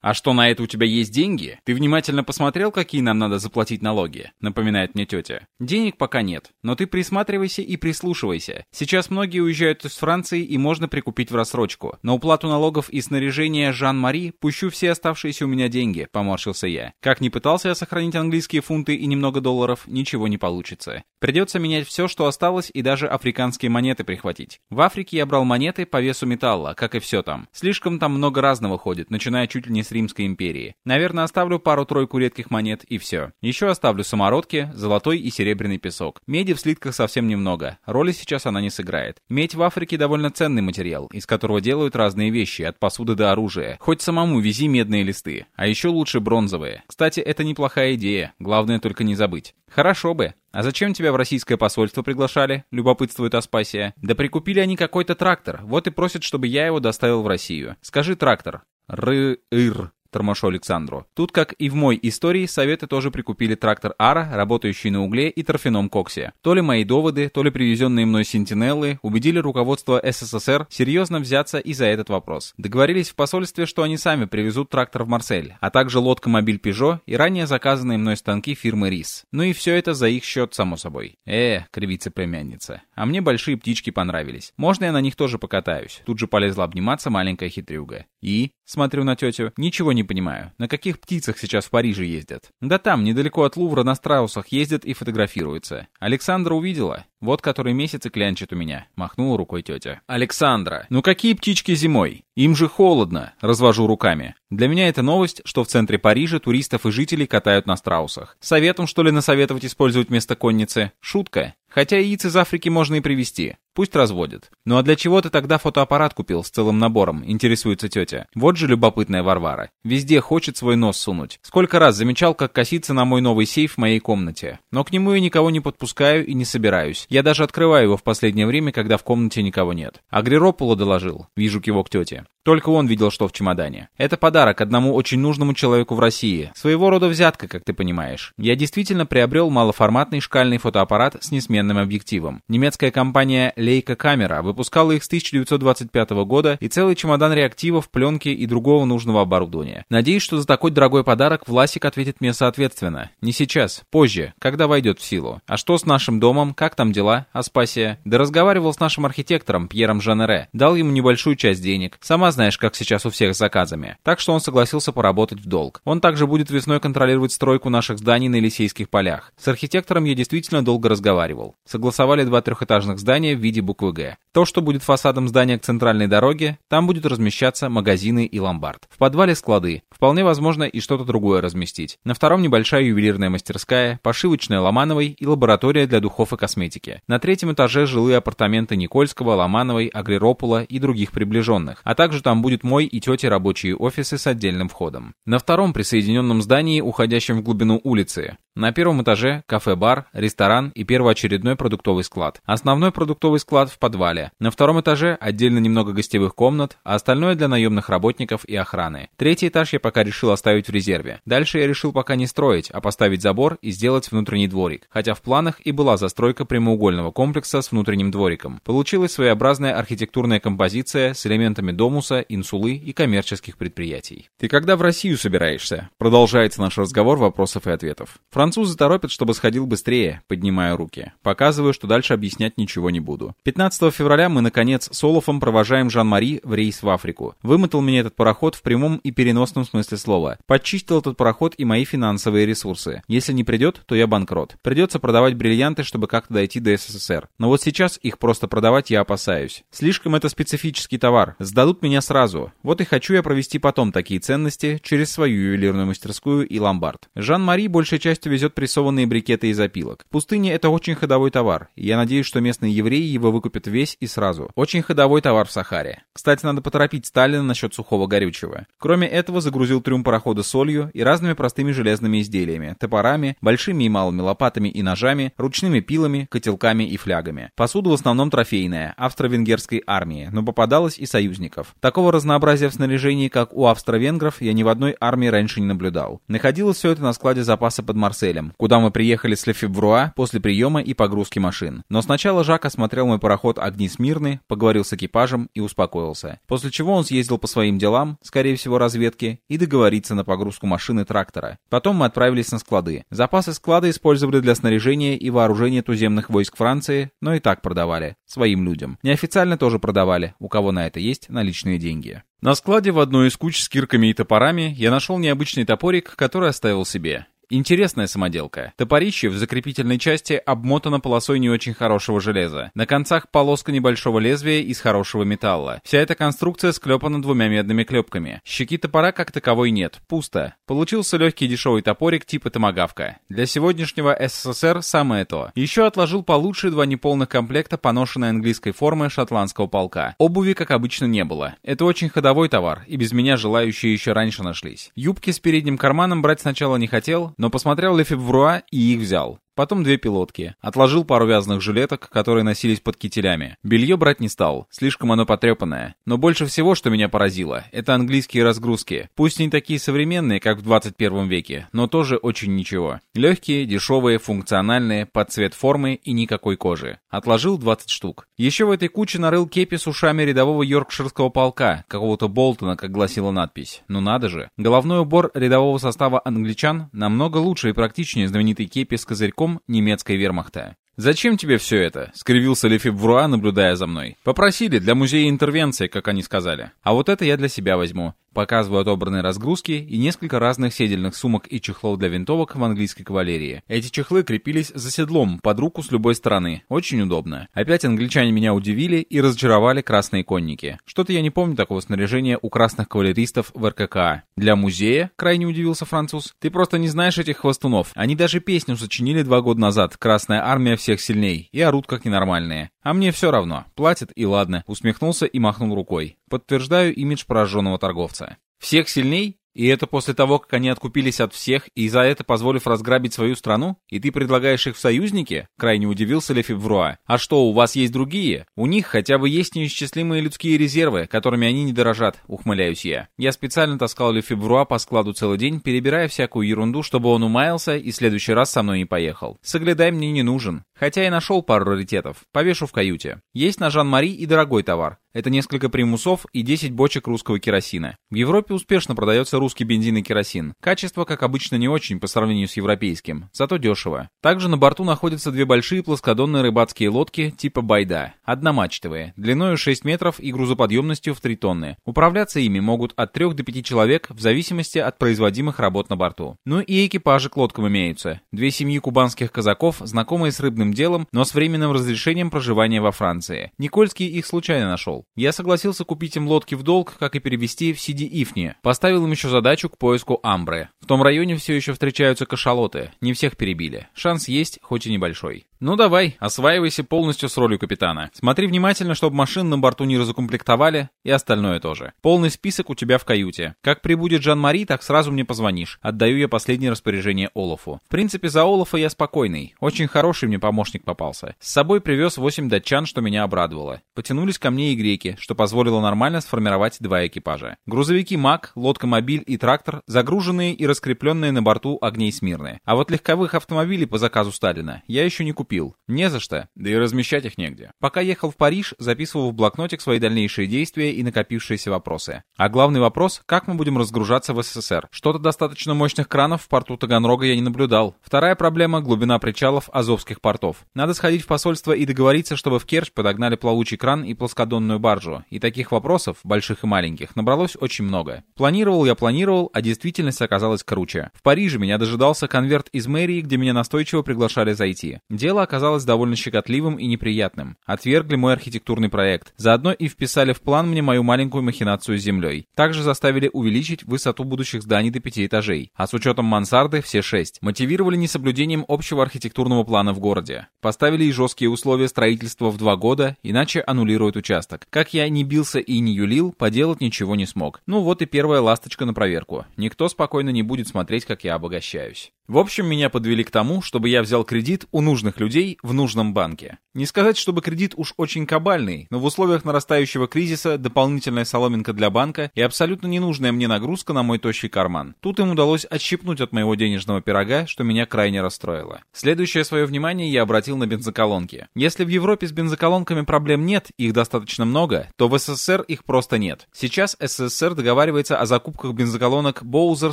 «А что, на это у тебя есть деньги? Ты внимательно посмотрел, какие нам надо заплатить налоги?» — напоминает мне тетя. «Денег пока нет, но ты присматривайся и прислушивайся. Сейчас многие уезжают из Франции и можно прикупить в рассрочку. На уплату налогов и снаряжения Жан-Мари пущу все оставшиеся у меня деньги», — поморщился я. Как ни пытался я сохранить английские фунты и немного долларов, ничего не получится. Придется менять все, что осталось, и даже африканские монеты прихватить. В Африке я брал монеты по весу металла, как и все там. Слишком там много разного ходит, начиная чуть ли не с Римской империи. Наверное, оставлю пару-тройку редких монет и все. Еще оставлю самородки, золотой и серебряный песок. Меди в слитках совсем немного. Роли сейчас она не сыграет. Медь в Африке довольно ценный материал, из которого делают разные вещи, от посуды до оружия. Хоть самому вези медные листы. А еще лучше бронзовые. Кстати, это неплохая идея. Главное только не забыть. Хорошо бы. А зачем тебя в российское посольство приглашали? Любопытствует Аспасия. Да прикупили они какой-то трактор. Вот и просят, чтобы я его доставил в Россию. Скажи трактор. Ры-ыр тормошу Александру. Тут, как и в мой истории, советы тоже прикупили трактор Ара, работающий на угле и торфяном коксе. То ли мои доводы, то ли привезенные мной сентинеллы убедили руководство СССР серьезно взяться и за этот вопрос. Договорились в посольстве, что они сами привезут трактор в Марсель, а также лодка-мобиль Peugeot и ранее заказанные мной станки фирмы РИС. Ну и все это за их счет, само собой. Э, кривится племянница. А мне большие птички понравились. Можно я на них тоже покатаюсь? Тут же полезла обниматься маленькая хитрюга. И, смотрю на тетю, ничего не понимаю, на каких птицах сейчас в Париже ездят? Да там, недалеко от Лувра, на страусах ездят и фотографируются. Александра увидела? Вот который месяц и клянчит у меня. Махнула рукой тетя. Александра, ну какие птички зимой? Им же холодно, развожу руками. Для меня это новость, что в центре Парижа туристов и жителей катают на страусах. Советом, что ли, насоветовать использовать вместо конницы? Шутка. Хотя яиц из Африки можно и привезти. Пусть разводят. Ну а для чего ты тогда фотоаппарат купил с целым набором, интересуется тетя. Вот же любопытная Варвара. Везде хочет свой нос сунуть. Сколько раз замечал, как косится на мой новый сейф в моей комнате. Но к нему я никого не подпускаю и не собираюсь. Я даже открываю его в последнее время, когда в комнате никого нет. Агриропула доложил. Вижу кивок тети. Только он видел, что в чемодане. Это подарок одному очень нужному человеку в России. Своего рода взятка, как ты понимаешь. Я действительно приобрел малоформатный шкальный фотоаппарат с несменным объективом. Немецкая компания Camera выпускала их с 1925 года и целый чемодан реактивов, пленки и другого нужного оборудования. Надеюсь, что за такой дорогой подарок Власик ответит мне соответственно. Не сейчас, позже, когда войдет в силу. А что с нашим домом? Как там дела? Аспасия? Да разговаривал с нашим архитектором Пьером Жанере. Дал ему небольшую часть денег. Сама знаешь, как сейчас у всех с заказами. Так что он согласился поработать в долг. Он также будет весной контролировать стройку наших зданий на Елисейских полях. С архитектором я действительно долго разговаривал. Согласовали два трехэтажных здания в виде буквы «Г». То, что будет фасадом здания к центральной дороге, там будет размещаться магазины и ломбард. В подвале склады. Вполне возможно и что-то другое разместить. На втором небольшая ювелирная мастерская, пошивочная Ломановой и лаборатория для духов и косметики. На третьем этаже жилые апартаменты Никольского, Ломановой, Агриропула и других приближенных, а также там будет мой и тети рабочие офисы с отдельным входом. На втором присоединенном здании, уходящем в глубину улицы, на первом этаже кафе-бар, ресторан и первоочередной продуктовый склад. Основной продуктовый склад в подвале. На втором этаже отдельно немного гостевых комнат, а остальное для наемных работников и охраны. Третий этаж я пока решил оставить в резерве. Дальше я решил пока не строить, а поставить забор и сделать внутренний дворик. Хотя в планах и была застройка прямоугольного комплекса с внутренним двориком. Получилась своеобразная архитектурная композиция с элементами домуса, инсулы и коммерческих предприятий. «Ты когда в Россию собираешься?» Продолжается наш разговор вопросов и ответов. Французы торопят, чтобы сходил быстрее, поднимая руки. Показываю, что дальше объяснять ничего не буду. 15 февраля мы, наконец, с Олафом провожаем Жан-Мари в рейс в Африку. Вымотал меня этот пароход в прямом и переносном смысле слова. Подчистил этот пароход и мои финансовые ресурсы. Если не придет, то я банкрот. Придется продавать бриллианты, чтобы как-то дойти до СССР. Но вот сейчас их просто продавать я опасаюсь. Слишком это специфический товар. Сдадут меня сразу. Вот и хочу я провести потом такие ценности через свою ювелирную мастерскую и ломбард. Жан-Мари большей частью везет прессованные брикеты из опилок. Пустыня это очень ходовой товар, я надеюсь, что местные евреи его выкупят весь и сразу. Очень ходовой товар в Сахаре. Кстати, надо поторопить Сталина насчет сухого горючего. Кроме этого, загрузил трюм парохода солью и разными простыми железными изделиями, топорами, большими и малыми лопатами и ножами, ручными пилами, котелками и флягами. Посуда в основном трофейная, австро-венгерской армии, но попадалось и союзников. Так Такого разнообразия в снаряжении, как у австро-венгров, я ни в одной армии раньше не наблюдал. Находилось все это на складе запаса под Марселем, куда мы приехали с Лефебвруа после приема и погрузки машин. Но сначала Жак осмотрел мой пароход «Огни Смирны», поговорил с экипажем и успокоился. После чего он съездил по своим делам, скорее всего разведке, и договориться на погрузку машины трактора. Потом мы отправились на склады. Запасы склада использовали для снаряжения и вооружения туземных войск Франции, но и так продавали. Своим людям. Неофициально тоже продавали, у кого на это есть наличные деньги. На складе в одной из куч с кирками и топорами я нашел необычный топорик, который оставил себе. Интересная самоделка. Топорище в закрепительной части обмотано полосой не очень хорошего железа. На концах полоска небольшого лезвия из хорошего металла. Вся эта конструкция склепана двумя медными клепками. Щеки топора как таковой нет, пусто. Получился легкий дешевый топорик типа томагавка. Для сегодняшнего СССР самое то. Еще отложил получше два неполных комплекта поношенной английской формы шотландского полка. Обуви, как обычно, не было. Это очень ходовой товар, и без меня желающие еще раньше нашлись. Юбки с передним карманом брать сначала не хотел, но посмотрел Лефебвруа и их взял. Потом две пилотки. Отложил пару вязаных жилеток, которые носились под кителями. Белье брать не стал, слишком оно потрепанное. Но больше всего, что меня поразило, это английские разгрузки. Пусть не такие современные, как в 21 веке, но тоже очень ничего. Легкие, дешевые, функциональные, под цвет формы и никакой кожи. Отложил 20 штук. Еще в этой куче нарыл кепи с ушами рядового йоркширского полка, какого-то Болтона, как гласила надпись. Ну надо же. Головной убор рядового состава англичан намного лучше и практичнее знаменитой кепи с козырьком полком немецкой вермахта. «Зачем тебе все это?» — скривился Лефи наблюдая за мной. «Попросили, для музея интервенции, как они сказали. А вот это я для себя возьму. Показываю отобранные разгрузки и несколько разных седельных сумок и чехлов для винтовок в английской кавалерии. Эти чехлы крепились за седлом, под руку с любой стороны. Очень удобно. Опять англичане меня удивили и разочаровали красные конники. Что-то я не помню такого снаряжения у красных кавалеристов в РККА. Для музея, крайне удивился француз, ты просто не знаешь этих хвостунов. Они даже песню сочинили два года назад «Красная армия всех сильней» и орут как ненормальные. А мне все равно. Платят и ладно. Усмехнулся и махнул рукой. Подтверждаю имидж пораженного торговца. Всех сильней? И это после того, как они откупились от всех и за это позволив разграбить свою страну? И ты предлагаешь их в союзники? Крайне удивился Лефевруа. А что, у вас есть другие? У них хотя бы есть неисчислимые людские резервы, которыми они не дорожат, ухмыляюсь я. Я специально таскал Лефевруа по складу целый день, перебирая всякую ерунду, чтобы он умаялся и в следующий раз со мной не поехал. Соглядай мне не нужен. Хотя и нашел пару раритетов. Повешу в каюте. Есть на Жан-Мари и дорогой товар. Это несколько примусов и 10 бочек русского керосина. В Европе успешно продается русский бензин и керосин. Качество, как обычно, не очень по сравнению с европейским, зато дешево. Также на борту находятся две большие плоскодонные рыбацкие лодки типа «Байда», одномачтовые, длиной 6 метров и грузоподъемностью в 3 тонны. Управляться ими могут от 3 до 5 человек в зависимости от производимых работ на борту. Ну и экипажи к лодкам имеются. Две семьи кубанских казаков, знакомые с рыбным делом, но с временным разрешением проживания во Франции. Никольский их случайно нашел. Я согласился купить им лодки в долг, как и перевести в Сиди-Ифни. Поставил им еще задачу к поиску Амбры. В том районе все еще встречаются кашалоты. Не всех перебили. Шанс есть, хоть и небольшой. Ну давай, осваивайся полностью с ролью капитана. Смотри внимательно, чтобы машин на борту не разукомплектовали, и остальное тоже. Полный список у тебя в каюте. Как прибудет Жан-Мари, так сразу мне позвонишь. Отдаю я последнее распоряжение Олафу. В принципе, за Олафа я спокойный. Очень хороший мне помощник попался. С собой привез 8 датчан, что меня обрадовало. Потянулись ко мне и греки, что позволило нормально сформировать два экипажа. Грузовики МАК, лодка Мобиль и трактор, загруженные и раскрепленные на борту огней Смирны. А вот легковых автомобилей по заказу Сталина я еще не купил купил. Не за что, да и размещать их негде. Пока ехал в Париж, записывал в блокнотик свои дальнейшие действия и накопившиеся вопросы. А главный вопрос, как мы будем разгружаться в СССР? Что-то достаточно мощных кранов в порту Таганрога я не наблюдал. Вторая проблема – глубина причалов азовских портов. Надо сходить в посольство и договориться, чтобы в Керчь подогнали плавучий кран и плоскодонную баржу. И таких вопросов, больших и маленьких, набралось очень много. Планировал я планировал, а действительность оказалась круче. В Париже меня дожидался конверт из мэрии, где меня настойчиво приглашали зайти. Дело Дело оказалось довольно щекотливым и неприятным. Отвергли мой архитектурный проект. Заодно и вписали в план мне мою маленькую махинацию с землей. Также заставили увеличить высоту будущих зданий до пяти этажей, а с учетом мансарды все шесть. Мотивировали несоблюдением общего архитектурного плана в городе. Поставили и жесткие условия строительства в два года, иначе аннулируют участок. Как я не бился и не юлил, поделать ничего не смог. Ну вот и первая ласточка на проверку. Никто спокойно не будет смотреть, как я обогащаюсь. В общем, меня подвели к тому, чтобы я взял кредит у нужных людей людей в нужном банке. Не сказать, чтобы кредит уж очень кабальный, но в условиях нарастающего кризиса дополнительная соломинка для банка и абсолютно ненужная мне нагрузка на мой тощий карман. Тут им удалось отщипнуть от моего денежного пирога, что меня крайне расстроило. Следующее свое внимание я обратил на бензоколонки. Если в Европе с бензоколонками проблем нет, их достаточно много, то в СССР их просто нет. Сейчас СССР договаривается о закупках бензоколонок Боузер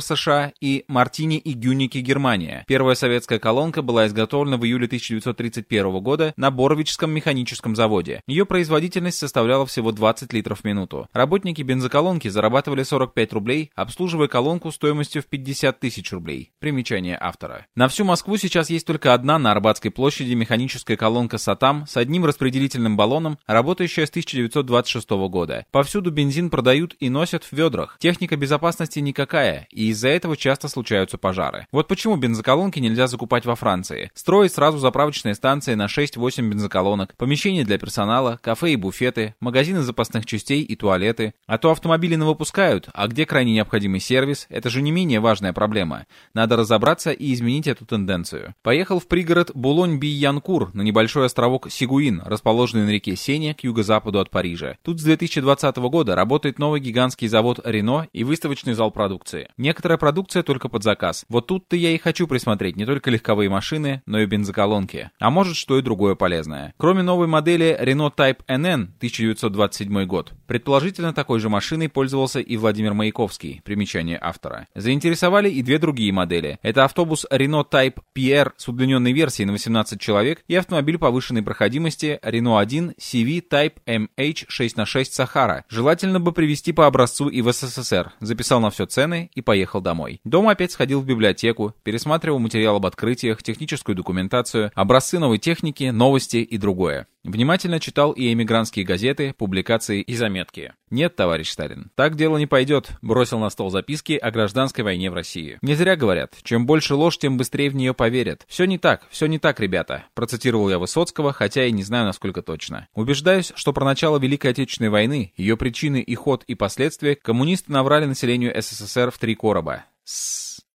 США и Мартини и Гюники Германия. Первая советская колонка была изготовлена в июле 1931 года на Бор Боровическом механическом заводе. Ее производительность составляла всего 20 литров в минуту. Работники бензоколонки зарабатывали 45 рублей, обслуживая колонку стоимостью в 50 тысяч рублей. Примечание автора. На всю Москву сейчас есть только одна на Арбатской площади механическая колонка «Сатам» с одним распределительным баллоном, работающая с 1926 года. Повсюду бензин продают и носят в ведрах. Техника безопасности никакая, и из-за этого часто случаются пожары. Вот почему бензоколонки нельзя закупать во Франции. Строить сразу заправочные станции на 6-8 бензоколонок помещения для персонала, кафе и буфеты, магазины запасных частей и туалеты. А то автомобили выпускают, а где крайне необходимый сервис, это же не менее важная проблема. Надо разобраться и изменить эту тенденцию. Поехал в пригород Булонь-Биянкур на небольшой островок Сигуин, расположенный на реке Сене к юго-западу от Парижа. Тут с 2020 года работает новый гигантский завод Рено и выставочный зал продукции. Некоторая продукция только под заказ. Вот тут-то я и хочу присмотреть не только легковые машины, но и бензоколонки. А может что и другое полезное. Кроме новой модели Renault Type NN 1927 год, предположительно такой же машиной пользовался и Владимир Маяковский, примечание автора. Заинтересовали и две другие модели. Это автобус Renault Type PR с удлиненной версией на 18 человек и автомобиль повышенной проходимости Renault 1 CV Type MH6 на 6 Sahara. Желательно бы привезти по образцу и в СССР. Записал на все цены и поехал домой. Дома опять сходил в библиотеку, пересматривал материал об открытиях, техническую документацию, образцы новой техники, новости и другое. Внимательно читал и эмигрантские газеты, публикации и заметки. Нет, товарищ Сталин, так дело не пойдет, бросил на стол записки о гражданской войне в России. Не зря говорят, чем больше ложь, тем быстрее в нее поверят. Все не так, все не так, ребята, процитировал я Высоцкого, хотя и не знаю, насколько точно. Убеждаюсь, что про начало Великой Отечественной войны, ее причины и ход и последствия коммунисты наврали населению СССР в три короба. С